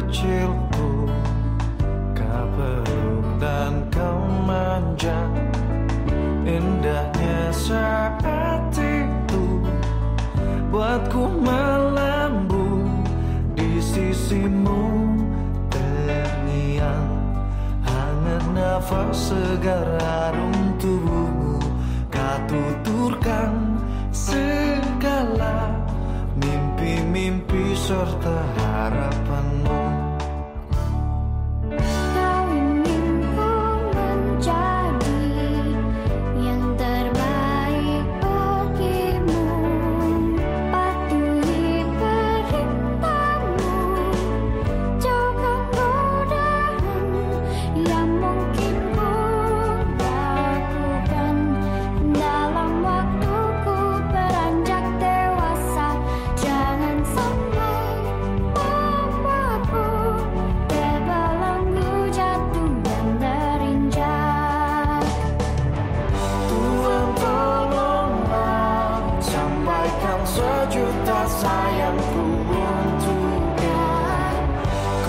kecilku Kau dan kau manja. Indahnya saat itu Buatku melambung di sisimu. Terngiang hangat nafas segar harum tubuhmu Kau tuturkan segala mimpi-mimpi serta harapan.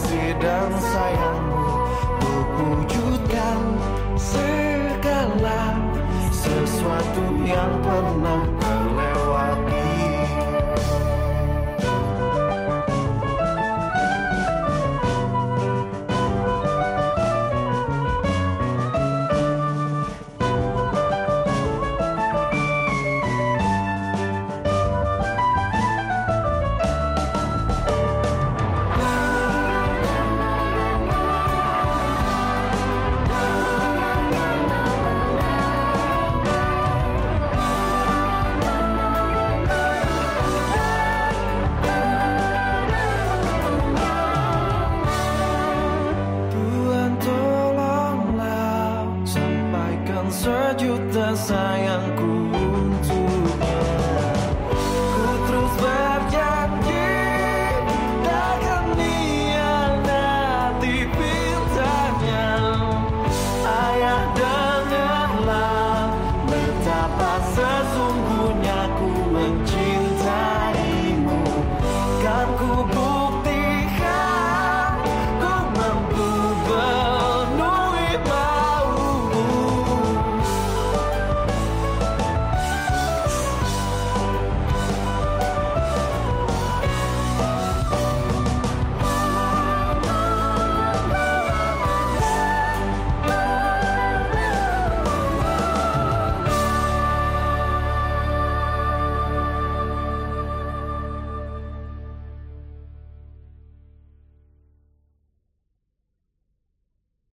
kasih dan sayangmu. Untuk segala Sesuatu yang pernah